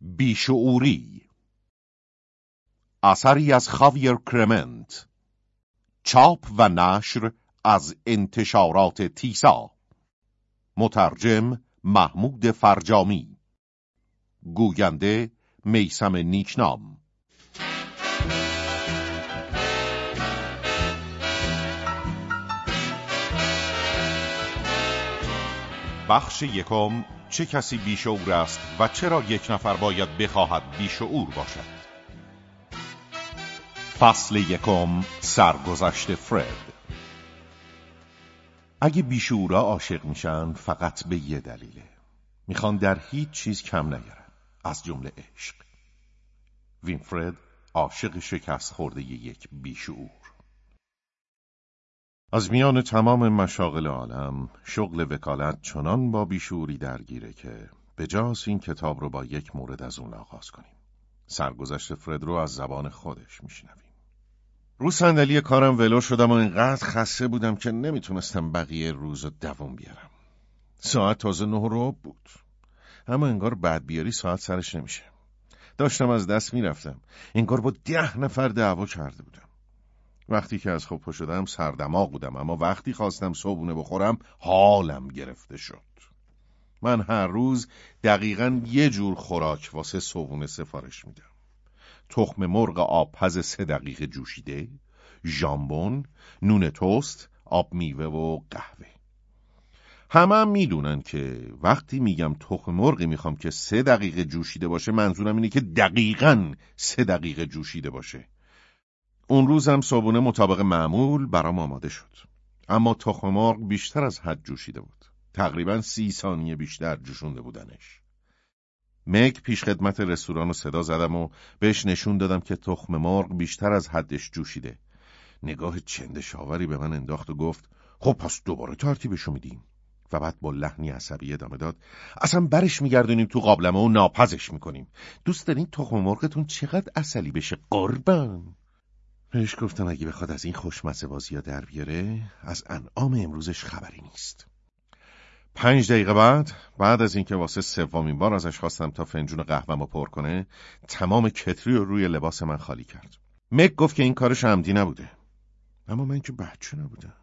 بیشعوری. اثری از خاویر کرمنت. چاپ و نشر از انتشارات تیسا. مترجم محمود فرجامی. گوینده میسم نیکنام. بخش یکم چه کسی بیشعور است و چرا یک نفر باید بخواهد بیشعور باشد؟ فصل یکم سرگذشت فرد. اگه بیشعورا عاشق میشن فقط به یه دلیله. می‌خوان در هیچ چیز کم نگرن از جمله عشق. وینفرد عاشق شکست خورده یک بیشعور از میان تمام مشاغل عالم شغل وکالت چنان با بیشوری درگیره که به جاس این کتاب رو با یک مورد از اون آغاز کنیم. سرگذشت فرد رو از زبان خودش میشنویم. رو صندلی کارم ولو شدم و اینقدر خسته بودم که نمی‌تونستم بقیه روز رو دوام بیارم. ساعت تازه نه رو بود. اما انگار بعد بیاری ساعت سرش نمیشه. داشتم از دست می‌رفتم. انگار با ده نفر دعوا کرده بودم. وقتی که از خوب شدم سردماغ بودم اما وقتی خواستم صبونه بخورم حالم گرفته شد. من هر روز دقیقا یه جور خوراک واسه صبونه سفارش میدم. تخم مرغ آبپز سه دقیقه جوشیده ژامبون نون توست آب میوه و قهوه. همه هم می‌دونن که وقتی میگم تخم مرغی می‌خوام که سه دقیقه جوشیده باشه منظورم اینه که دقیقا سه دقیقه جوشیده باشه. اون روز هم صابونه مطابق معمول برام آماده شد. اما تخم مرغ بیشتر از حد جوشیده بود. تقریبا سی ثانیه بیشتر جوشونده بودنش. مک پیش خدمت رستوران رو صدا زدم و بهش نشون دادم که تخم مرغ بیشتر از حدش جوشیده. نگاه چند شاوری به من انداخت و گفت خب پس دوباره ترتیبشو میدیم. و بعد با لحنی عصبی ادامه داد اصلا برش میگردونیم تو قابلمه و ناپزش می‌کنیم دوست دارین تخم مرغتون چقدر اصلی بشه قربان بهش گفتم اگه بخواد از این خوشمزه بازی در بیاره از انعام امروزش خبری نیست. پنج دقیقه بعد بعد از اینکه واسه سومین بار ازش خواستم تا فنجون قهوه‌مو پر کنه تمام کتری رو روی لباس من خالی کرد. مک گفت که این کارش عمدی نبوده. اما من که بچه نبودم.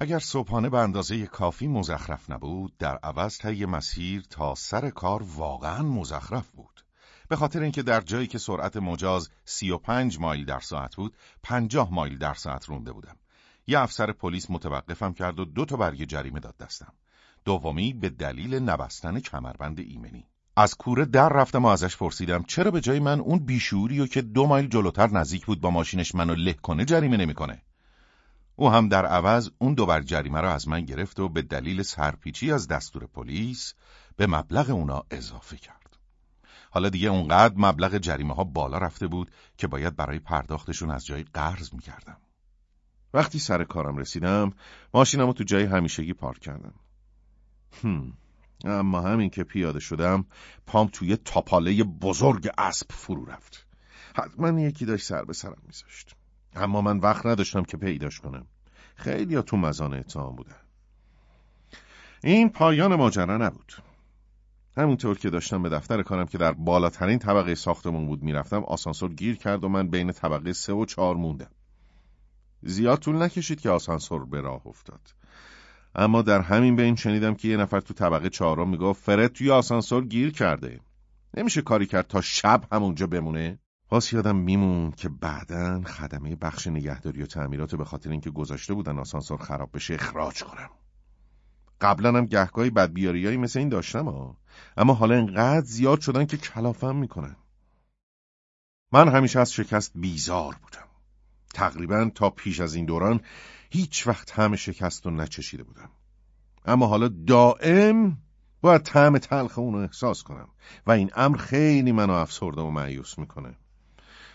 اگر صبحانه به اندازه کافی مزخرف نبود در عوض طی مسیر تا سر کار واقعا مزخرف بود. به خاطر اینکه در جایی که سرعت مجاز 35 مایل در ساعت بود 50 مایل در ساعت رونده بودم. یه افسر پلیس متوقفم کرد و دو تا برگ جریمه داد دستم. دومی به دلیل نبستن کمربند ایمنی. از کوره در رفتم و ازش پرسیدم چرا به جای من اون بیشوری و که دو مایل جلوتر نزدیک بود با ماشینش منو له کنه جریمه نمی‌کنه؟ او هم در عوض اون دو بر جریمه را از من گرفت و به دلیل سرپیچی از دستور پلیس به مبلغ اونا اضافه کرد. حالا دیگه اونقدر مبلغ جریمه ها بالا رفته بود که باید برای پرداختشون از جای قرض می‌کردم. وقتی سر کارم رسیدم ماشینم رو تو جای همیشگی پارک کردم. هم. اما همین که پیاده شدم پام توی تاپاله بزرگ اسب فرو رفت. حتما یکی داشت سر به سرم میذاشت. اما من وقت نداشتم که پیداش کنم. خیلی تو مزان اتهام بودن. این پایان ماجرا نبود. همونطور که داشتم به دفتر کارم که در بالاترین طبقه ساختمون بود می‌رفتم آسانسور گیر کرد و من بین طبقه سه و چهار موندم. زیاد طول نکشید که آسانسور به راه افتاد. اما در همین بین شنیدم که یه نفر تو طبقه چهارم می‌گفت فرد توی آسانسور گیر کرده. نمیشه کاری کرد تا شب همونجا بمونه؟ پاس یادم میمون که بعدا خدمه بخش نگهداری و تعمیرات به خاطر اینکه گذاشته بودن آسانسور خراب بشه اخراج کنم. قبلا هم گهگاهی بدبیاریایی مثل این داشتم ها. اما حالا انقدر زیاد شدن که کلافم می‌کنن. من همیشه از شکست بیزار بودم. تقریبا تا پیش از این دوران هیچ وقت همه شکست رو نچشیده بودم. اما حالا دائم باید طعم تلخ اون رو احساس کنم و این امر خیلی منو افسرده و معیوس می‌کنه.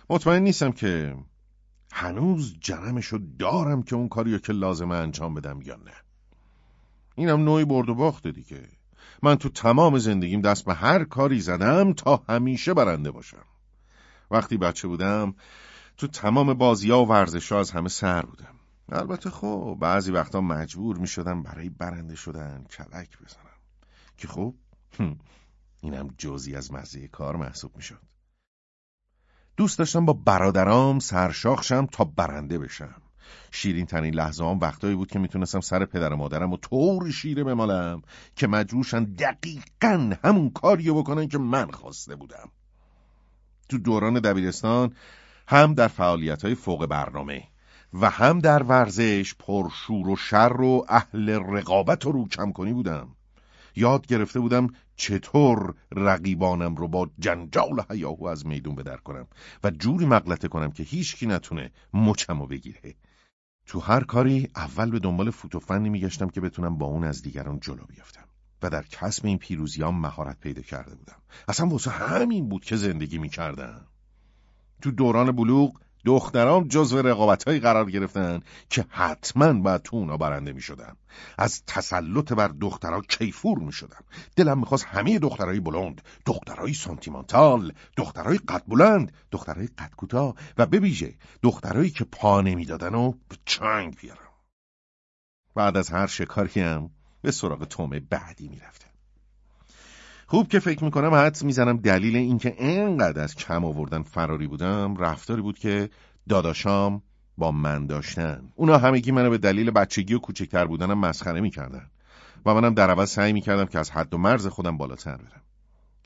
مطمئن نیستم که هنوز جرمشو دارم که اون کاریو که لازمه انجام بدم یا نه. اینم نوعی برد و باخته دیگه. من تو تمام زندگیم دست به هر کاری زدم تا همیشه برنده باشم وقتی بچه بودم تو تمام بازی ها و ورزش ها از همه سر بودم البته خب بعضی وقتا مجبور می شدم برای برنده شدن کلک بزنم که خب اینم جزی از مزه کار محسوب می‌شد. دوست داشتم با برادرام سرشاخشم تا برنده بشم. شیرین ترین لحظه هم وقتایی بود که می‌تونستم سر پدر و مادرم و طور شیره بمالم که مجبورشن دقیقا همون کاریو بکنن که من خواسته بودم. تو دوران دبیرستان هم در فعالیت های فوق برنامه و هم در ورزش پرشور و شر و اهل رقابت و رو کم کنی بودم یاد گرفته بودم چطور رقیبانم رو با جنجال حیاهو از میدون بدر کنم و جوری مغلطه کنم که هیچکی نتونه مچمو بگیره تو هر کاری اول به دنبال فوت و فنی میگشتم که بتونم با اون از دیگران جلو بیافتم و در کسب این پیروزیام مهارت پیدا کرده بودم. اصلا واسه همین بود که زندگی می‌کردم. تو دوران بلوغ دخترام جزو رقابتهایی قرار گرفتن که حتما باید تو اونا برنده می شدم. از تسلط بر دخترها کیفور می شدم. دلم می‌خواست همه دخترهای بلند، دخترهای سانتیمانتال، دخترهای قد بلند، دخترهای قد کوتاه و به ویژه دخترهایی که پا نمی‌دادن و به چنگ بیارم. بعد از هر شکاری هم به سراغ تومه بعدی می‌رفتم. خوب که فکر می‌کنم حد می‌زنم دلیل اینکه انقدر از کم آوردن فراری بودم رفتاری بود که داداشام با من داشتن. اونا همگی منو به دلیل بچگی و کوچکتر بودنم مسخره می‌کردن و منم در عوض سعی می‌کردم که از حد و مرز خودم بالاتر برم.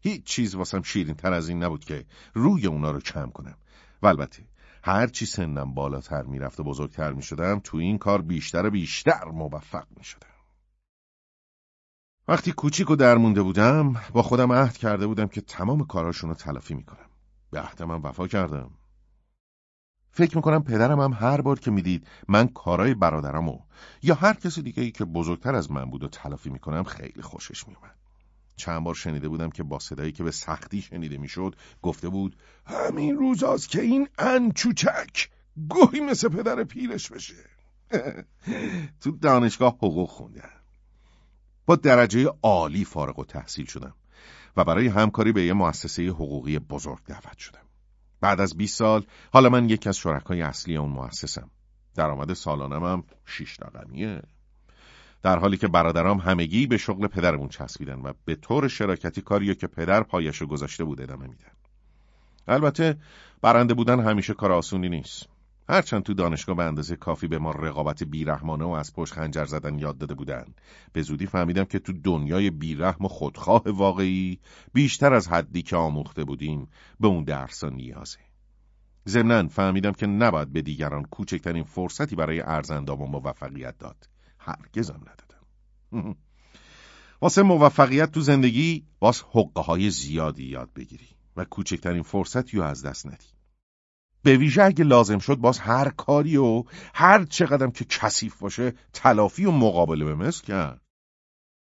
هیچ چیز واسم شیرین تر از این نبود که روی اونا رو کم کنم. و البته هر چی سنم بالاتر می‌رفت و بزرگتر می‌شدم تو این کار بیشتر و بیشتر موفق می‌شدم. وقتی کوچیک و درمونده بودم با خودم عهد کرده بودم که تمام کاراشون رو تلافی می‌کنم. به عهدم وفا کردم. فکر می‌کنم پدرم هم هر بار که می‌دید من کارای برادرمو یا هر کسی دیگه ای که بزرگتر از من بود و تلافی می‌کنم خیلی خوشش میومد چند بار شنیده بودم که با صدایی که به سختی شنیده می‌شد گفته بود همین روزاست که این انچوچک گوهی مثل پدر پیرش بشه. تو دانشگاه حقوق خوندم با درجه عالی فارغ و تحصیل شدم و برای همکاری به یه مؤسسه حقوقی بزرگ دعوت شدم. بعد از 20 سال حالا من یکی از شرکای اصلی اون مؤسسم. درآمد سالانم هم 6 رقمیه. در حالی که برادرام همگی به شغل پدرمون چسبیدن و به طور شراکتی کاریو که پدر پایشو گذاشته بود ادامه میدن. البته برنده بودن همیشه کار آسونی نیست. هرچند تو دانشگاه به اندازه کافی به ما رقابت بیرحمانه و از پشت خنجر زدن یاد داده بودن به زودی فهمیدم که تو دنیای بیرحم و خودخواه واقعی بیشتر از حدی که آموخته بودیم به اون درسا نیازه ضمنا فهمیدم که نباید به دیگران کوچکترین فرصتی برای ارزندام و موفقیت داد. هرگزم ندادم. واسه موفقیت تو زندگی باز حقه های زیادی یاد بگیری و کوچکترین فرصتی رو از دست ندی. به ویژه اگه لازم شد باز هر کاری و هر چقدر که کثیف باشه تلافی و مقابله به مثل کرد.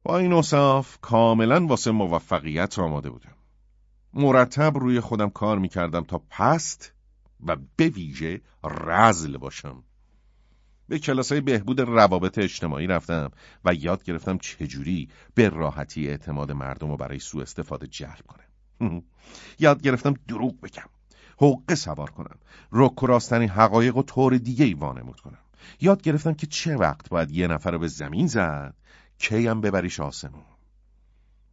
با این اصاف کاملا واسه موفقیت آماده بودم. مرتب روی خودم کار می‌کردم تا پست و به ویژه رزل باشم. به کلاسای بهبود روابط اجتماعی رفتم و یاد گرفتم چجوری به راحتی اعتماد مردم رو برای سوء استفاده جلب کنم. یاد گرفتم دروغ بگم. حقه سوار کنم. رک و راستنی حقایق و طور دیگه ای وانمود کنم. یاد گرفتم که چه وقت باید یه نفر رو به زمین زد کیم ببریش آسمون.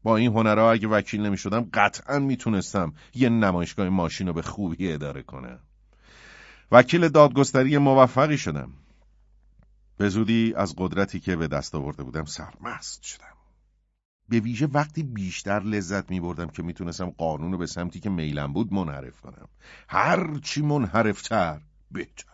با این هنرها اگه وکیل نمی شدم قطعا می‌تونستم یه نمایشگاه ماشین رو به خوبی اداره کنم. وکیل دادگستری موفقی شدم. به زودی از قدرتی که به دست آورده بودم سرمست شدم. به ویژه وقتی بیشتر لذت می بردم که می‌تونستم قانون رو به سمتی که میلم بود منحرف کنم. هرچی منحرفتر بهتر.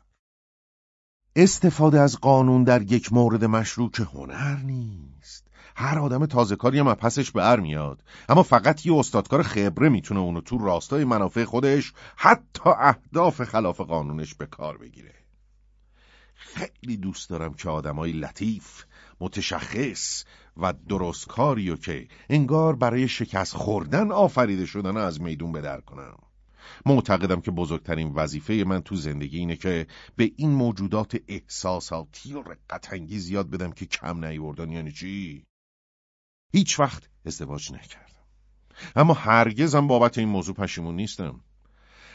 استفاده از قانون در یک مورد مشروع که هنر نیست. هر آدم تازه کاری هم پسش بر میاد. اما فقط یه استادکار خبره می‌تونه اونو تو راستای منافع خودش حتی اهداف خلاف قانونش به کار بگیره. خیلی دوست دارم که آدمای لطیف متشخص و درست کاریو که انگار برای شکست خوردن آفریده شدن از میدون بدر کنم. معتقدم که بزرگترین وظیفه من تو زندگی اینه که به این موجودات احساساتی و رقت زیاد بدم که کم نیوردن یعنی چی؟ هیچ وقت ازدواج نکردم. اما هرگزم بابت این موضوع پشیمون نیستم.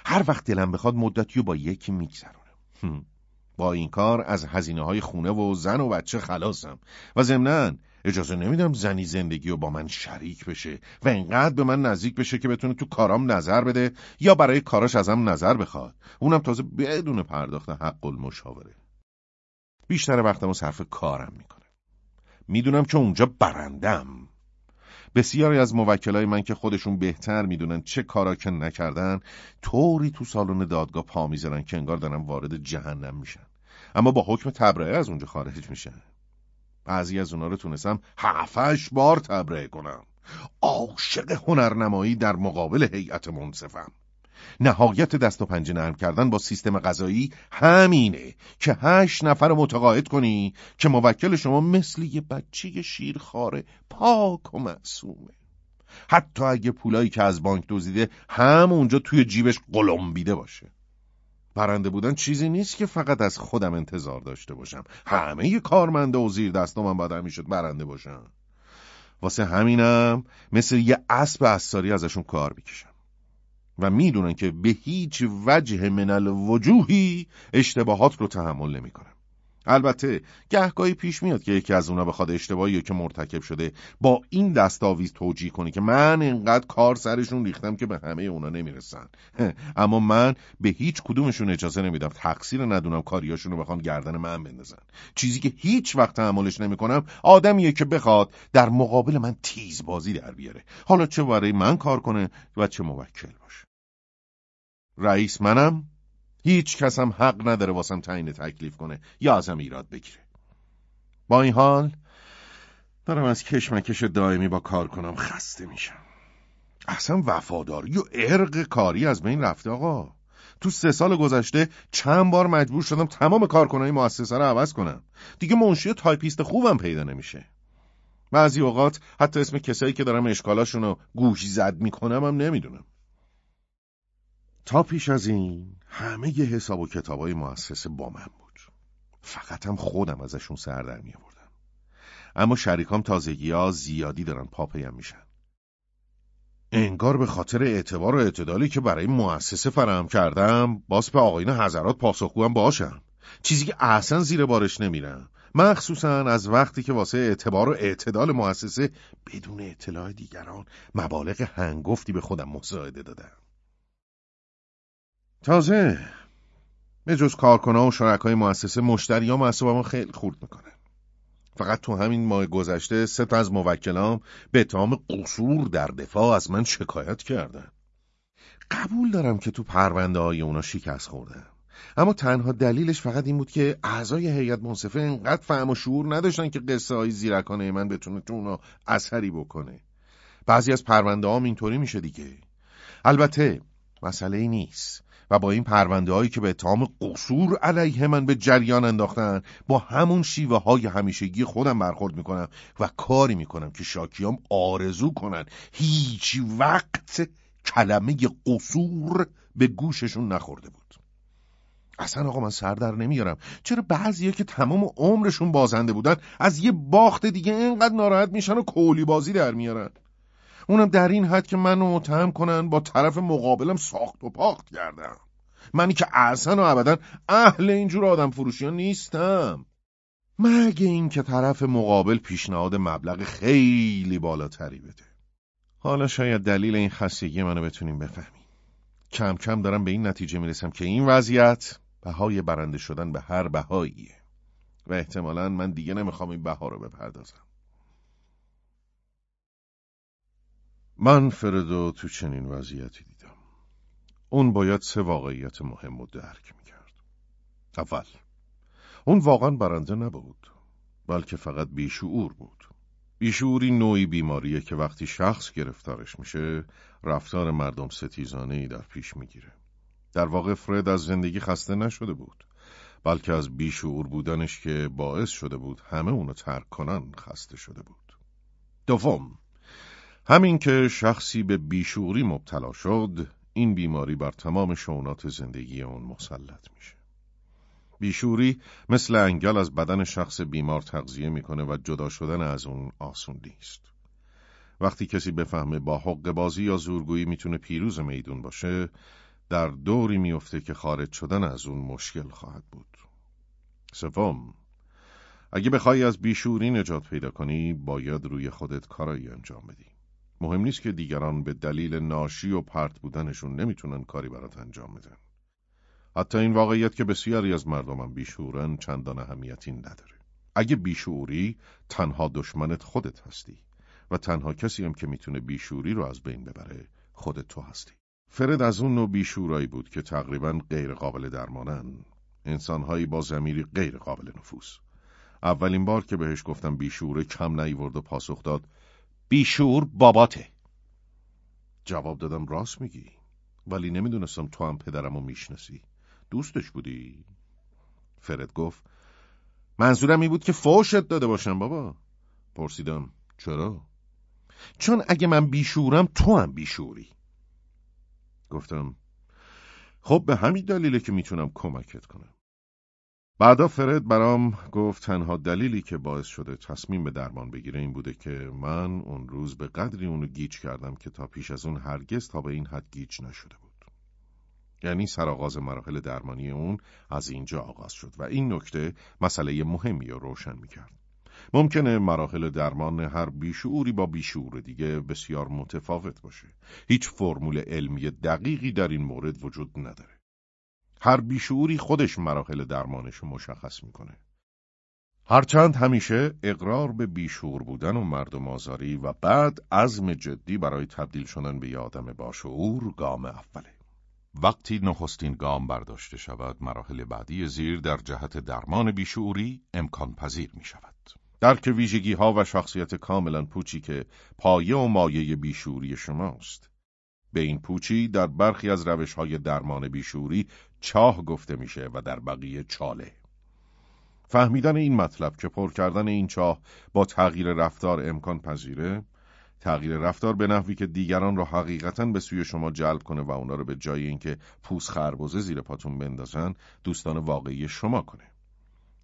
هر وقت دلم بخواد مدتی با یکی میگذرونم. با این کار از هزینه های خونه و زن و بچه خلاصم. و ضمناً اجازه نمیدم زنی زندگی و با من شریک بشه و اینقدر به من نزدیک بشه که بتونه تو کارام نظر بده یا برای کاراش ازم نظر بخواد. اونم تازه بدون پرداخت حق المشاوره. بیشتر وقتمو صرف کارم می‌کنه می‌دونم که اونجا برندم. بسیاری از موکلای من که خودشون بهتر می‌دونن چه کارا که نکردن طوری تو سالن دادگاه پا می‌ذارن که انگار دارن وارد جهنم میشن. اما با حکم تبرئه از اونجا خارج میشن. بعضی از اونا رو تونستم هفتش بار تبرئه کنم. عاشق هنرنمایی در مقابل هیئت منصفم. نهایت دست و پنجه نرم کردن با سیستم غذایی همینه که هشت نفر متقاعد کنی که موکل شما مثل یه بچه شیرخواره پاک و معصومه. حتی اگه پولایی که از بانک دزدیده همونجا توی جیبش قلمبیده باشه. برنده بودن چیزی نیست که فقط از خودم انتظار داشته باشم. همه کارمنده و زیر دستم من باید می‌شد برنده باشم. واسه همینم مثل یه اسب اساری ازشون کار می‌کشم. و می‌دونن که به هیچ وجه من الوجوهی اشتباهات رو تحمل نمی‌کنم. البته گهگاهی پیش میاد که یکی از اونا بخواد اشتباهی که مرتکب شده با این دستاویز توجیه کنه که من اینقدر کار سرشون ریختم که به همه اونا نمی‌رسن. اما من به هیچ کدومشون اجازه نمیدم تقصیر ندونم کاریاشون رو بخوان گردن من بندازن. چیزی که هیچ وقت تحملش نمی‌کنم آدمیه که بخواد در مقابل من تیز بازی در بیاره. حالا چه برای من کار کنه و چه موکل باشه. رئیس منم هیچ کس هم حق نداره واسم تعیین تکلیف کنه یا ازم ایراد بگیره. با این حال دارم از کشمکش دائمی با کارکنام خسته میشم. اصلا وفاداری و عرق کاری از بین رفته آقا. تو سه سال گذشته چند بار مجبور شدم تمام کارکنای مؤسسه رو عوض کنم. دیگه منشی تایپیست خوبم پیدا نمیشه. بعضی اوقات حتی اسم کسایی که دارم اشکالاشون رو گوشزد می‌کنم هم نمی‌دونم. تا پیش از این همه ی حساب و کتابای مؤسسه با من بود. فقط هم خودم ازشون سر در می آوردم اما شریکام تازگی ها زیادی دارن پاپیم میشن. انگار به خاطر اعتبار و اعتدالی که برای مؤسسه فراهم کردم باز به آقاین حضرات پاسخگوام باشم. چیزی که اصلا زیر بارش نمیرم. مخصوصا از وقتی که واسه اعتبار و اعتدال مؤسسه بدون اطلاع دیگران مبالغ هنگفتی به خودم مساعده دادم. تازه. به جز کارکنان و شرکای مؤسسه مشتری ها خیلی خورد می‌کنن فقط تو همین ماه گذشته سه تا از موکلام به تام قصور در دفاع از من شکایت کردن. قبول دارم که تو پرونده های اونا شکست خوردم اما تنها دلیلش فقط این بود که اعضای هیئت منصفه انقدر فهم و شعور نداشتن که قصه های زیرکانه من بتونه تو اونا اثری بکنه. بعضی از پرونده اینطوری میشه دیگه. البته مسئله ای نیست. و با این پرونده هایی که به اتهام قصور علیه من به جریان انداختن با همون شیوه های همیشگی خودم برخورد می‌کنم و کاری می‌کنم که شاکیام آرزو کنن هیچ وقت کلمه قصور به گوششون نخورده بود. اصلا آقا من سر در نمیارم. چرا بعضیه که تمام عمرشون بازنده بودن از یه باخت دیگه اینقدر ناراحت میشن و کولی بازی در میارن؟ اونم در این حد که منو متهم کنن با طرف مقابلم ساخت و پاخت کردم منی که اصلا و ابدا اهل اینجور آدم فروشی نیستم. مگه این که طرف مقابل پیشنهاد مبلغ خیلی بالاتری بده. حالا شاید دلیل این خستگی منو بتونیم بفهمیم. کم کم دارم به این نتیجه می‌رسم که این وضعیت بهای برنده شدن به هر بهاییه. و احتمالا من دیگه نمی‌خوام این بها رو بپردازم. من فردو تو چنین وضعیتی دیدم. اون باید سه واقعیت مهم رو درک می‌کرد. اول اون واقعا برنده نبود بلکه فقط بیشعور بود. بیشعوری نوعی بیماریه که وقتی شخص گرفتارش میشه رفتار مردم ستیزانه ای در پیش می‌گیره. در واقع فرد از زندگی خسته نشده بود بلکه از بیشعور بودنش که باعث شده بود همه اونو ترک کنن خسته شده بود. دوم همین که شخصی به بیشوری مبتلا شد این بیماری بر تمام شونات زندگی اون مسلط میشه. بیشوری مثل انگل از بدن شخص بیمار تغذیه می‌کنه و جدا شدن از اون آسون نیست. وقتی کسی بفهمه با حق بازی یا زورگویی می‌تونه پیروز میدون باشه در دوری میفته که خارج شدن از اون مشکل خواهد بود. سوم اگه بخوای از بیشوری نجات پیدا کنی باید روی خودت کارایی انجام بدی. مهم نیست که دیگران به دلیل ناشی و پرت بودنشون نمی‌تونن کاری برات انجام بدن. حتی این واقعیت که بسیاری از مردمم بیشورن چندان اهمیتی نداره. اگه بیشوری تنها دشمنت خودت هستی و تنها کسی هم که می‌تونه بیشوری رو از بین ببره خودت تو هستی. فرد از اون نوع بیشورایی بود که تقریبا غیر قابل درمانن. انسانهایی با زمیری غیر قابل نفوس اولین بار که بهش گفتم بیشوره کم نیورد و پاسخ داد بیشور باباته. جواب دادم راست میگی. ولی نمی‌دونستم تو هم پدرمو می‌شناسی. دوستش بودی؟ فرد گفت منظورم این بود که فوشت داده باشم بابا. پرسیدم چرا؟ چون اگه من بیشورم تو هم بیشوری. گفتم خب به همین دلیله که می‌تونم کمکت کنم. بعدا فرد برام گفت تنها دلیلی که باعث شده تصمیم به درمان بگیره این بوده که من اون روز به قدری اونو گیج کردم که تا پیش از اون هرگز تا به این حد گیج نشده بود. یعنی سرآغاز مراحل درمانی اون از اینجا آغاز شد و این نکته مسئله مهمی رو روشن می‌کرد. ممکنه مراحل درمان هر بیشعوری با بیشعور دیگه بسیار متفاوت باشه. هیچ فرمول علمی دقیقی در این مورد وجود نداره. هر بیشعوری خودش مراحل درمانش رو مشخص می‌کنه. هرچند همیشه اقرار به بیشعور بودن و مردم آزاری و بعد عزم جدی برای تبدیل شدن به یه آدم باشعور گام اوله. وقتی نخستین گام برداشته شود مراحل بعدی زیر در جهت درمان بیشعوری امکان پذیر می شود. درک ویژگی ها و شخصیت کاملا پوچی که پایه و مایه بیشوری شماست. به این پوچی در برخی از روش های درمان بیشوری چاه گفته میشه و در بقیه چاله. فهمیدن این مطلب که پر کردن این چاه با تغییر رفتار امکان پذیره؟ تغییر رفتار به نحوی که دیگران را حقیقتا به سوی شما جلب کنه و اونا رو به جای اینکه پوس خربوزه زیر پاتون بندازن دوستان واقعی شما کنه.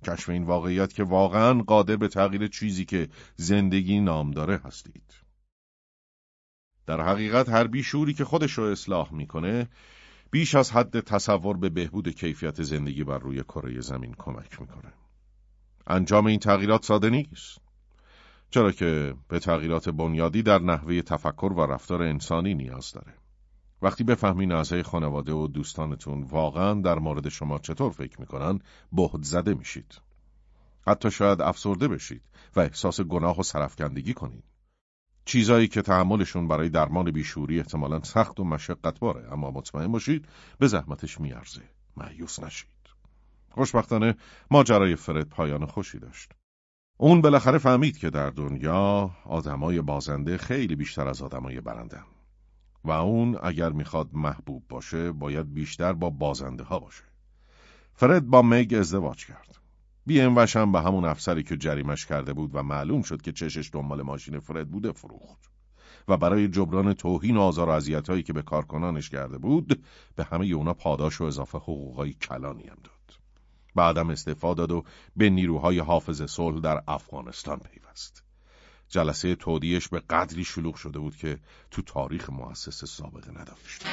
کشف این واقعیت که واقعا قادر به تغییر چیزی که زندگی نام داره هستید. در حقیقت هر بیشوری که خودش رو اصلاح می‌کنه بیش از حد تصور به بهبود کیفیت زندگی بر روی کره زمین کمک می‌کنه انجام این تغییرات ساده نیست چرا که به تغییرات بنیادی در نحوه تفکر و رفتار انسانی نیاز داره. وقتی بفهمین اعضای خانواده و دوستانتون واقعا در مورد شما چطور فکر می‌کنن بهت زده میشید. حتی شاید افسرده بشید و احساس گناه و سرفکندگی کنید. چیزایی که تحملشون برای درمان بیشوری احتمالا سخت و مشقت باره اما مطمئن باشید به زحمتش میارزه. معیوس نشید. خوشبختانه ماجرای فرد پایان خوشی داشت. اون بالاخره فهمید که در دنیا آدمای بازنده خیلی بیشتر از آدمای برندن و اون اگر می‌خواد محبوب باشه باید بیشتر با بازنده ها باشه. فرد با میگ ازدواج کرد. بی هم به همون افسری که جریمش کرده بود و معلوم شد که چشش دنبال ماشین فرد بوده فروخت. و برای جبران توهین و آزار و که به کارکنانش کرده بود به همه اونا پاداش و اضافه حقوقای کلانی هم داد. بعدم استعفا داد و به نیروهای حافظ صلح در افغانستان پیوست. جلسه تودیش به قدری شلوغ شده بود که تو تاریخ مؤسسه سابقه نداشت.